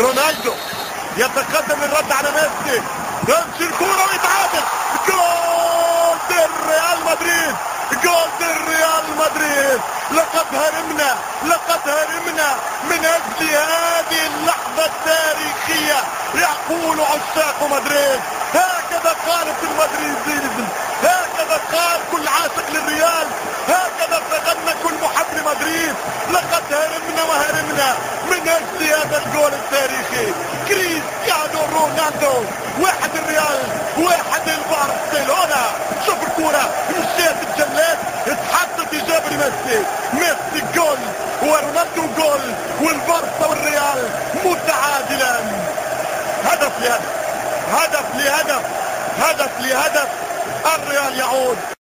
رونالدو يتقدم الرد على ميسي. يمشي الكورة ويتعادل جول ريال مدريد. جول ريال مدريد. لقد هرمنا لقد هرمنا من أجل هذه اللحظة التاريخية يقول عشاق مدريد. هكذا قالت المدريديين هكذا قال كل عاشق للريال. هكذا تغنى كل محب لمدريد لقد هرمنا وهرمنا من أجل هذا الجول التاريخي كريستيانو رونالدو واحد الريال واحد البرشلونة. شوف الكورة. مشيت الجلاد اتحطت جاب ميسي ميسي جول ورونالدو جول والبارسا والريال متعادلان هدف لهدف هدف لهدف هدف لهدف. الريال يعود.